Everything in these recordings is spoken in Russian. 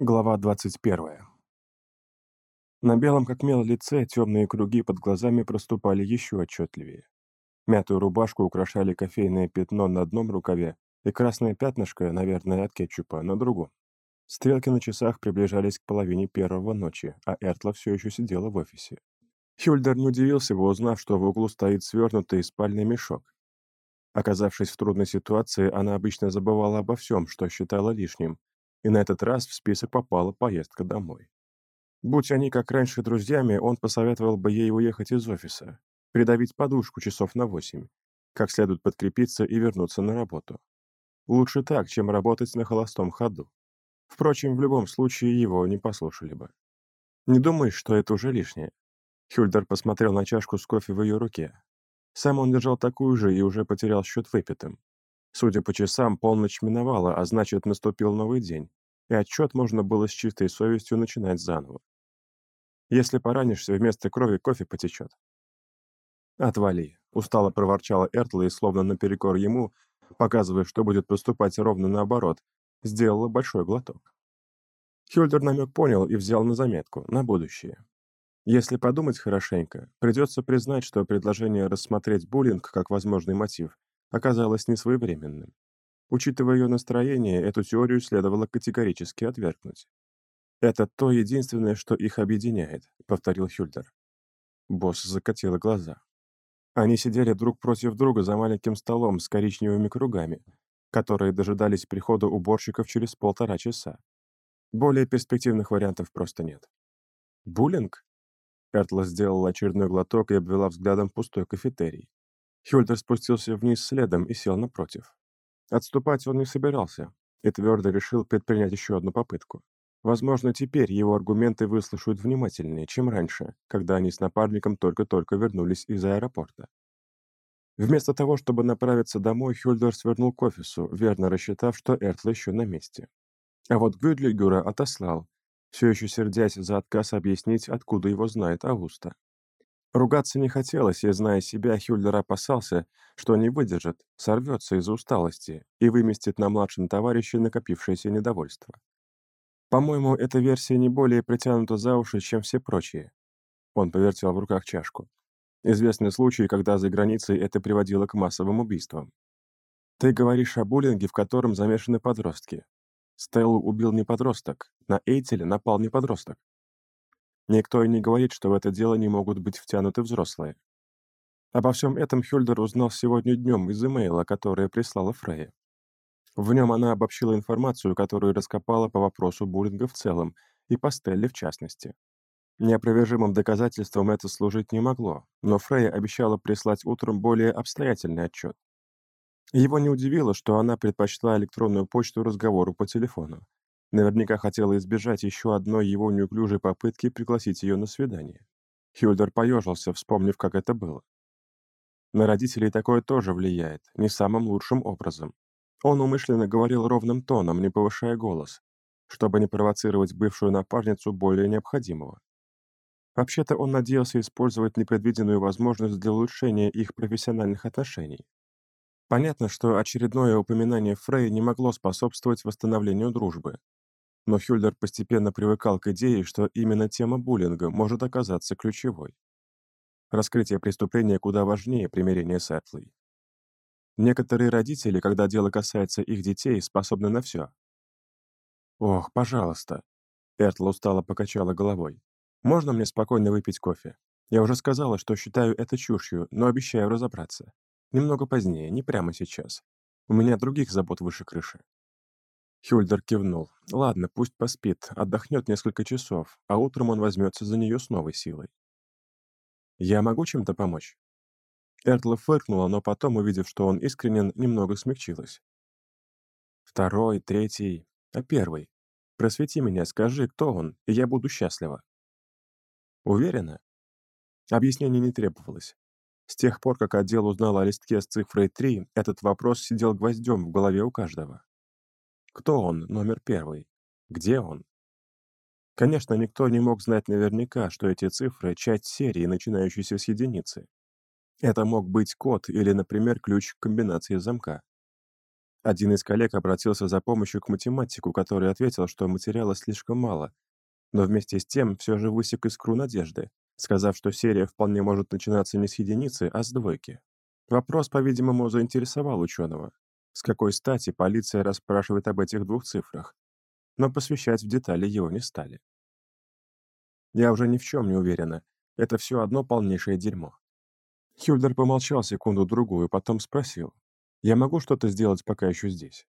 Глава 21. На белом как мел лице темные круги под глазами проступали еще отчетливее. Мятую рубашку украшали кофейное пятно на одном рукаве и красное пятнышко, наверное, от кетчупа, на другом. Стрелки на часах приближались к половине первого ночи, а Эртла все еще сидела в офисе. Хюльдер не удивился узнав, что в углу стоит свернутый спальный мешок. Оказавшись в трудной ситуации, она обычно забывала обо всем, что считала лишним, и на этот раз в список попала поездка домой. Будь они как раньше друзьями, он посоветовал бы ей уехать из офиса, придавить подушку часов на восемь, как следует подкрепиться и вернуться на работу. Лучше так, чем работать на холостом ходу. Впрочем, в любом случае его не послушали бы. Не думаешь, что это уже лишнее? Хюльдер посмотрел на чашку с кофе в ее руке. Сам он держал такую же и уже потерял счет выпитым. Судя по часам, полночь миновала, а значит, наступил новый день, и отчет можно было с чистой совестью начинать заново. Если поранишься, вместо крови кофе потечет. «Отвали», — устало проворчала Эртла и, словно наперекор ему, показывая, что будет поступать ровно наоборот, сделала большой глоток. Хюльдер намек понял и взял на заметку, на будущее. Если подумать хорошенько, придется признать, что предложение рассмотреть буллинг как возможный мотив оказалось несвоевременным. Учитывая ее настроение, эту теорию следовало категорически отвергнуть. «Это то единственное, что их объединяет», — повторил Хюльдер. Босс закатила глаза. Они сидели друг против друга за маленьким столом с коричневыми кругами, которые дожидались прихода уборщиков через полтора часа. Более перспективных вариантов просто нет. «Буллинг?» Эртла сделала очередной глоток и обвела взглядом пустой кафетерий. Хюльдер спустился вниз следом и сел напротив. Отступать он не собирался и твердо решил предпринять еще одну попытку. Возможно, теперь его аргументы выслушают внимательнее, чем раньше, когда они с напарником только-только вернулись из аэропорта. Вместо того, чтобы направиться домой, Хюльдер свернул к офису, верно рассчитав, что Эртл еще на месте. А вот Гюдлигюра отослал, все еще сердясь за отказ объяснить, откуда его знает Ауста. Ругаться не хотелось, и, зная себя, Хюльдер опасался, что не выдержит, сорвется из-за усталости и выместит на младшем товарище накопившееся недовольство. По-моему, эта версия не более притянута за уши, чем все прочие. Он повертел в руках чашку. Известны случаи, когда за границей это приводило к массовым убийствам. Ты говоришь о буллинге, в котором замешаны подростки. Стеллу убил не подросток, на Эйтеле напал не подросток. Никто и не говорит, что в это дело не могут быть втянуты взрослые. Обо всем этом Хюльдер узнал сегодня днем из имейла, которое прислала Фрейя. В нем она обобщила информацию, которую раскопала по вопросу буллинга в целом и по Стелле в частности. Неопровержимым доказательством это служить не могло, но Фрейя обещала прислать утром более обстоятельный отчет. Его не удивило, что она предпочла электронную почту разговору по телефону, Наверняка хотела избежать еще одной его неуклюжей попытки пригласить ее на свидание. Хюльдер поежился, вспомнив, как это было. На родителей такое тоже влияет, не самым лучшим образом. Он умышленно говорил ровным тоном, не повышая голос, чтобы не провоцировать бывшую напарницу более необходимого. Вообще-то он надеялся использовать непредвиденную возможность для улучшения их профессиональных отношений. Понятно, что очередное упоминание Фрей не могло способствовать восстановлению дружбы, но Хюльдер постепенно привыкал к идее, что именно тема буллинга может оказаться ключевой. Раскрытие преступления куда важнее примирения с Этлой. Некоторые родители, когда дело касается их детей, способны на все. «Ох, пожалуйста!» Эртла устало покачала головой. «Можно мне спокойно выпить кофе? Я уже сказала, что считаю это чушью, но обещаю разобраться. Немного позднее, не прямо сейчас. У меня других забот выше крыши». Хюльдер кивнул. Ладно, пусть поспит, отдохнет несколько часов, а утром он возьмется за нее с новой силой. «Я могу чем-то помочь?» Эртла фыркнула, но потом, увидев, что он искренен, немного смягчилась. «Второй, третий, а первый? Просвети меня, скажи, кто он, и я буду счастлива». «Уверена?» Объяснений не требовалось. С тех пор, как отдел узнал о листке с цифрой 3, этот вопрос сидел гвоздем в голове у каждого. Кто он, номер первый? Где он? Конечно, никто не мог знать наверняка, что эти цифры — часть серии, начинающейся с единицы. Это мог быть код или, например, ключ к комбинации замка. Один из коллег обратился за помощью к математику, который ответил, что материала слишком мало, но вместе с тем все же высек искру надежды, сказав, что серия вполне может начинаться не с единицы, а с двойки. Вопрос, по-видимому, заинтересовал ученого. С какой стати полиция расспрашивает об этих двух цифрах? Но посвящать в детали его не стали. Я уже ни в чем не уверена. Это все одно полнейшее дерьмо. Хюльдер помолчал секунду-другую, потом спросил. «Я могу что-то сделать, пока еще здесь?»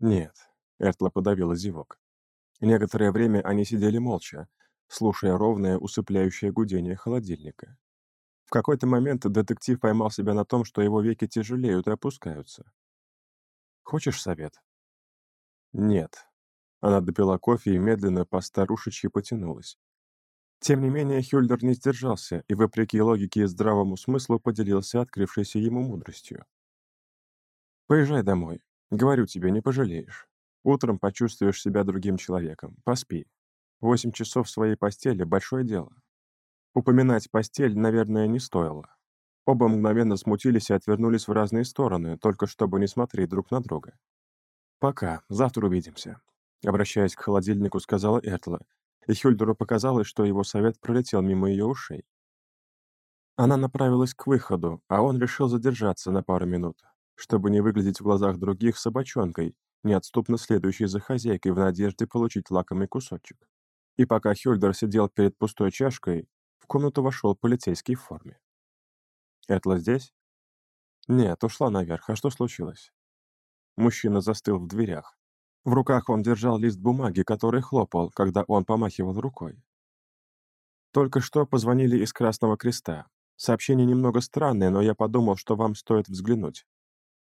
«Нет», — Эртла подавила зевок. Некоторое время они сидели молча, слушая ровное, усыпляющее гудение холодильника. В какой-то момент детектив поймал себя на том, что его веки тяжелеют и опускаются. «Хочешь совет?» «Нет». Она допила кофе и медленно по старушечьи потянулась. Тем не менее, Хюльдер не сдержался и, вопреки логике и здравому смыслу, поделился открывшейся ему мудростью. «Поезжай домой. Говорю тебе, не пожалеешь. Утром почувствуешь себя другим человеком. Поспи. Восемь часов в своей постели — большое дело». Упоминать постель, наверное, не стоило. Оба мгновенно смутились и отвернулись в разные стороны, только чтобы не смотреть друг на друга. «Пока. Завтра увидимся», — обращаясь к холодильнику, сказала Эртла, и Хюльдеру показалось, что его совет пролетел мимо ее ушей. Она направилась к выходу, а он решил задержаться на пару минут, чтобы не выглядеть в глазах других собачонкой, неотступно следующей за хозяйкой в надежде получить лакомый кусочек. И пока Хюльдер сидел перед пустой чашкой, в комнату вошел полицейский в форме. «Этла здесь?» «Нет, ушла наверх. А что случилось?» Мужчина застыл в дверях. В руках он держал лист бумаги, который хлопал, когда он помахивал рукой. «Только что позвонили из Красного Креста. Сообщение немного странное, но я подумал, что вам стоит взглянуть».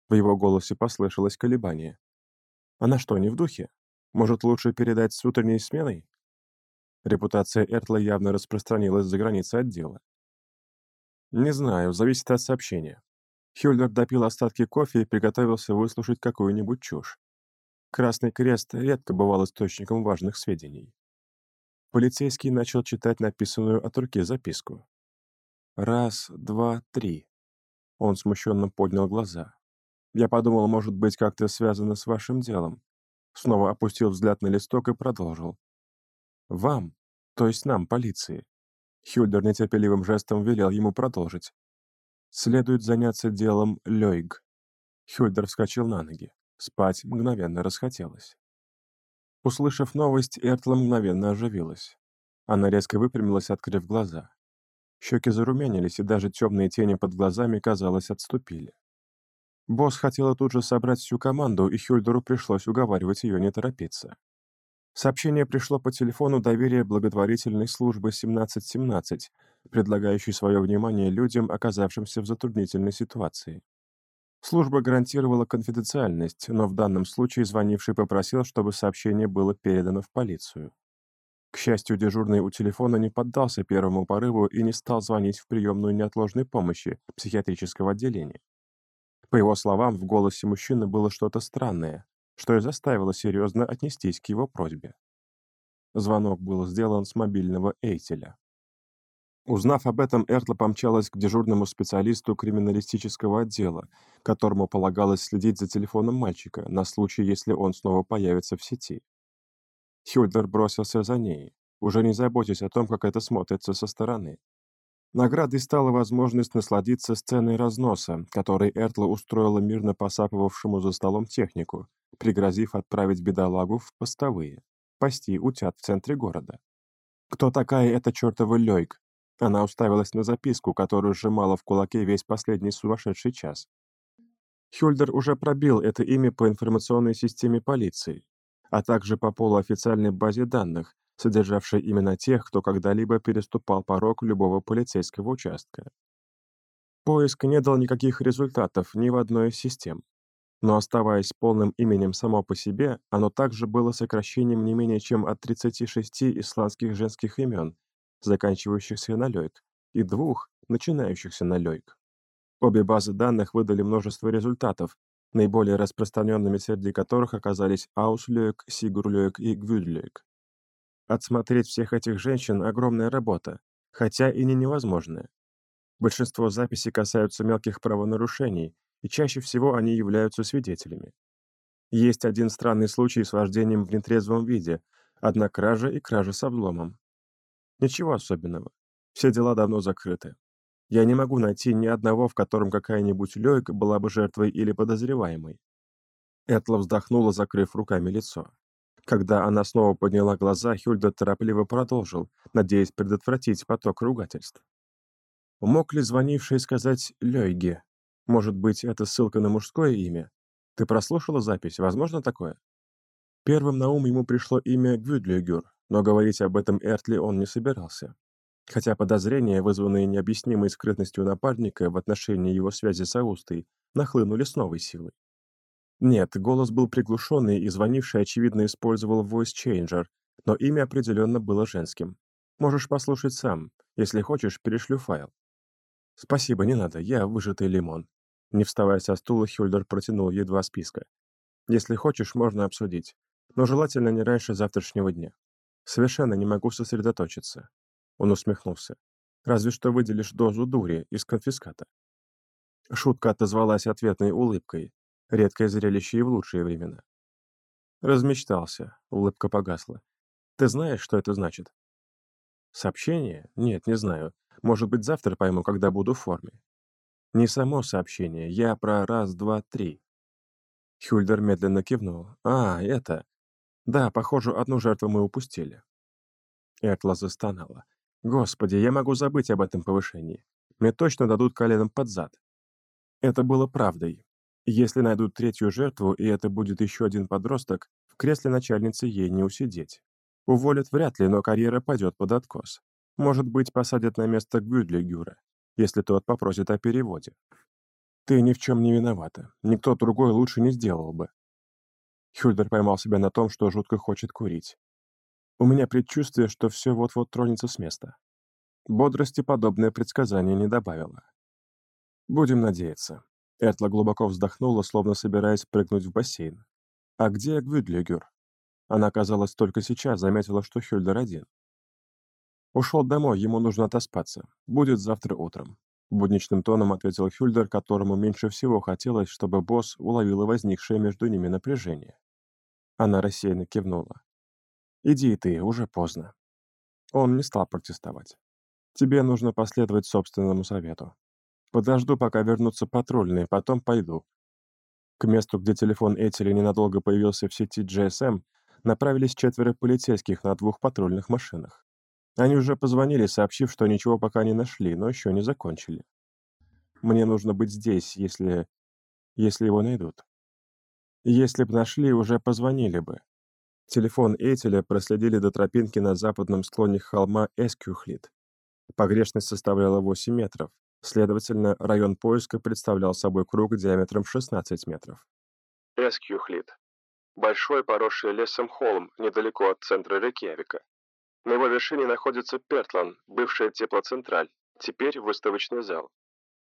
В его голосе послышалось колебание. «Она что, не в духе? Может, лучше передать с утренней сменой?» Репутация Эртла явно распространилась за границы отдела. «Не знаю, зависит от сообщения». Хюльдер допил остатки кофе и приготовился выслушать какую-нибудь чушь. Красный Крест редко бывал источником важных сведений. Полицейский начал читать написанную от руки записку. «Раз, два, три». Он смущенно поднял глаза. «Я подумал, может быть, как-то связано с вашим делом». Снова опустил взгляд на листок и продолжил. «Вам, то есть нам, полиции». Хюльдер нетерпеливым жестом велел ему продолжить. «Следует заняться делом Лёйг». Хюльдер вскочил на ноги. Спать мгновенно расхотелось. Услышав новость, Эртла мгновенно оживилась. Она резко выпрямилась, открыв глаза. Щеки зарумянились, и даже темные тени под глазами, казалось, отступили. Босс хотела тут же собрать всю команду, и Хюльдеру пришлось уговаривать ее не торопиться. Сообщение пришло по телефону доверия благотворительной службы 1717, предлагающей свое внимание людям, оказавшимся в затруднительной ситуации. Служба гарантировала конфиденциальность, но в данном случае звонивший попросил, чтобы сообщение было передано в полицию. К счастью, дежурный у телефона не поддался первому порыву и не стал звонить в приемную неотложной помощи психиатрического отделения. По его словам, в голосе мужчины было что-то странное, что и заставило серьезно отнестись к его просьбе. Звонок был сделан с мобильного Эйтеля. Узнав об этом, Эртла помчалась к дежурному специалисту криминалистического отдела, которому полагалось следить за телефоном мальчика на случай, если он снова появится в сети. Хюльдер бросился за ней, уже не заботясь о том, как это смотрится со стороны. Наградой стала возможность насладиться сценой разноса, который Эртла устроила мирно посапывавшему за столом технику, пригрозив отправить бедолагу в постовые, пасти утят в центре города. Кто такая эта чертова Лёйк, она уставилась на записку, которую сжимала в кулаке весь последний сумасшедший час. Хюльдер уже пробил это имя по информационной системе полиции, а также по полуофициальной базе данных, содержавшей именно тех, кто когда-либо переступал порог любого полицейского участка. Поиск не дал никаких результатов ни в одной из систем. Но оставаясь полным именем само по себе, оно также было сокращением не менее чем от 36 исландских женских имен, заканчивающихся на лёйк, и двух, начинающихся на лёйк. Обе базы данных выдали множество результатов, наиболее распространенными среди которых оказались Ауслёйк, Сигурлёйк и Гвюдлёйк. Отсмотреть всех этих женщин – огромная работа, хотя и не невозможная. Большинство записей касаются мелких правонарушений, и чаще всего они являются свидетелями. Есть один странный случай с вождением в нетрезвом виде. Одна кража и кража с обломом. Ничего особенного. Все дела давно закрыты. Я не могу найти ни одного, в котором какая-нибудь Лёйка была бы жертвой или подозреваемой. Этла вздохнула, закрыв руками лицо. Когда она снова подняла глаза, Хюльда торопливо продолжил, надеясь предотвратить поток ругательств. Мог ли звонивший сказать «Лёйге»? Может быть, это ссылка на мужское имя? Ты прослушала запись? Возможно такое? Первым на ум ему пришло имя Гвюдлюгюр, но говорить об этом Эртли он не собирался. Хотя подозрения, вызванные необъяснимой скрытностью напарника в отношении его связи с Аустой, нахлынули с новой силой. Нет, голос был приглушенный, и звонивший, очевидно, использовал voice changer, но имя определенно было женским. Можешь послушать сам. Если хочешь, перешлю файл. Спасибо, не надо, я выжатый лимон. Не вставая со стула, Хюльдер протянул ей два списка. Если хочешь, можно обсудить, но желательно не раньше завтрашнего дня. Совершенно не могу сосредоточиться. Он усмехнулся. Разве что выделишь дозу дури из конфиската. Шутка отозвалась ответной улыбкой, Редкое зрелище и в лучшие времена. Размечтался, улыбка погасла. Ты знаешь, что это значит? Сообщение? Нет, не знаю. Может быть, завтра пойму, когда буду в форме. Не само сообщение, я про раз, два, три. Хюльдер медленно кивнул. А, это... Да, похоже, одну жертву мы упустили. Этла застонала. Господи, я могу забыть об этом повышении. Мне точно дадут коленом под зад. Это было правдой. Если найдут третью жертву, и это будет еще один подросток, в кресле начальницы ей не усидеть. Уволят вряд ли, но карьера пойдет под откос. Может быть, посадят на место Гюдлигюра, если тот попросит о переводе. Ты ни в чем не виновата. Никто другой лучше не сделал бы. Хюльдер поймал себя на том, что жутко хочет курить. У меня предчувствие, что все вот-вот тронется с места. Бодрости подобное предсказание не добавило. Будем надеяться. Эртла глубоко вздохнула, словно собираясь прыгнуть в бассейн. «А где Гвюдлигер?» Она, казалось, только сейчас заметила, что Хюльдер один. «Ушел домой, ему нужно отоспаться. Будет завтра утром», — будничным тоном ответил Хюльдер, которому меньше всего хотелось, чтобы босс уловила возникшее между ними напряжение. Она рассеянно кивнула. «Иди ты, уже поздно». Он не стал протестовать. «Тебе нужно последовать собственному совету. Подожду, пока вернутся патрульные, потом пойду. К месту, где телефон Этели ненадолго появился в сети GSM, направились четверо полицейских на двух патрульных машинах. Они уже позвонили, сообщив, что ничего пока не нашли, но еще не закончили. Мне нужно быть здесь, если... если его найдут. Если б нашли, уже позвонили бы. Телефон Этеля проследили до тропинки на западном склоне холма Эскюхлит. Погрешность составляла 8 метров, Следовательно, район поиска представлял собой круг диаметром 16 метров. Эскьюхлит. Большой поросший лесом холм недалеко от центра Рейкьявика. На его вершине находится Пертлан, бывшая теплоцентраль, теперь выставочный зал.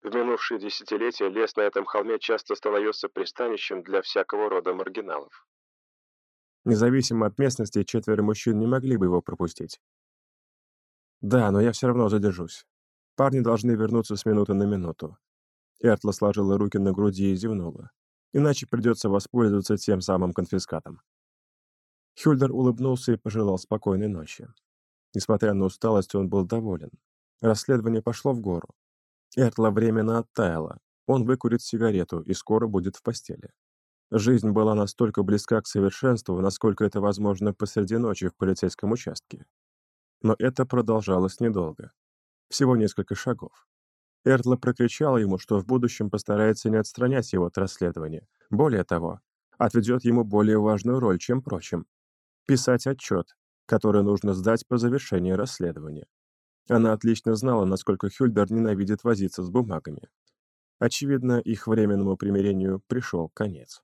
В минувшие десятилетия лес на этом холме часто становился пристанищем для всякого рода маргиналов. Независимо от местности, четверо мужчин не могли бы его пропустить. Да, но я все равно задержусь. Парни должны вернуться с минуты на минуту. Эртла сложила руки на груди и зевнула. Иначе придется воспользоваться тем самым конфискатом. Хюльдер улыбнулся и пожелал спокойной ночи. Несмотря на усталость, он был доволен. Расследование пошло в гору. Эртла временно оттаяла. Он выкурит сигарету и скоро будет в постели. Жизнь была настолько близка к совершенству, насколько это возможно посреди ночи в полицейском участке. Но это продолжалось недолго. Всего несколько шагов. Эртла прокричала ему, что в будущем постарается не отстранять его от расследования. Более того, отведет ему более важную роль, чем прочим. Писать отчет, который нужно сдать по завершении расследования. Она отлично знала, насколько Хюльдер ненавидит возиться с бумагами. Очевидно, их временному примирению пришел конец.